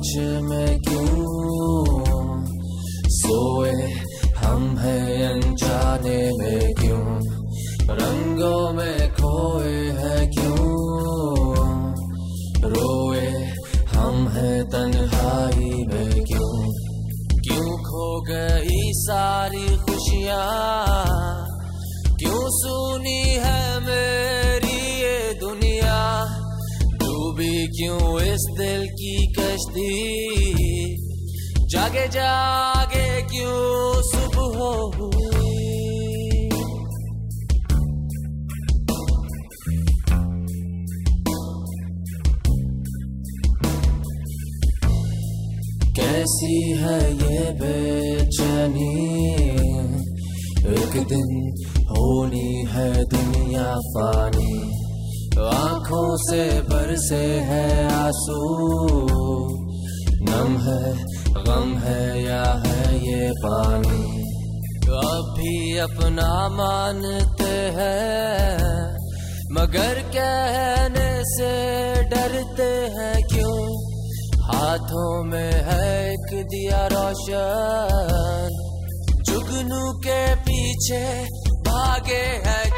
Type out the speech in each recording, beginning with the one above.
سوچ میں کیوں سوئے؟ ہم ہیں انجانے میں کیوں؟ رنگوں میں کھوئے ہیں کیوں؟ روئے، ہم ہیں تنہائی میں کیوں؟ کیوں کھو گئی ساری خوشیاں؟ کیوں سونی ہے میری یہ دنیا؟ ڈوبی کیوں اس دل کی کی جاگے جاگے کیوں صبح ہوئی؟ کیسی ہے یہ بے چینی؟ ایک دن ہونی ہے دنیا فانی۔ آنکھوں سے برسے ہے آسو ہے۔ غم ہے یا ہے یہ پانی؟ اب بھی اپنا مانتے ہیں۔ مگر کہنے سے ڈرتے ہیں کیوں؟ ہاتھوں میں ہے ایک دیا روشن۔ جگنو کے پیچھے بھاگے ہے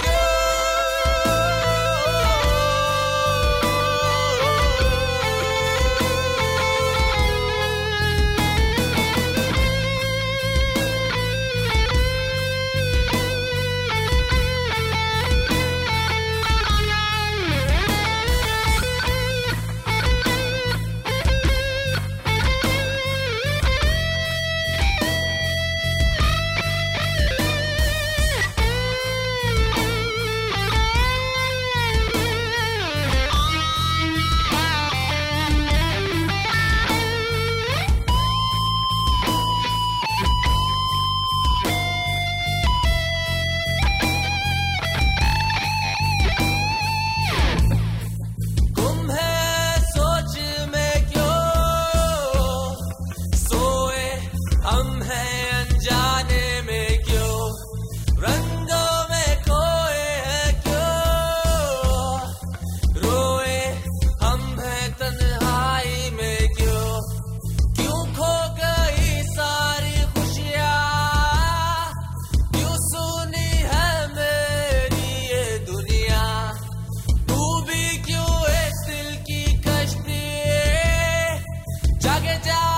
آگے جاؤ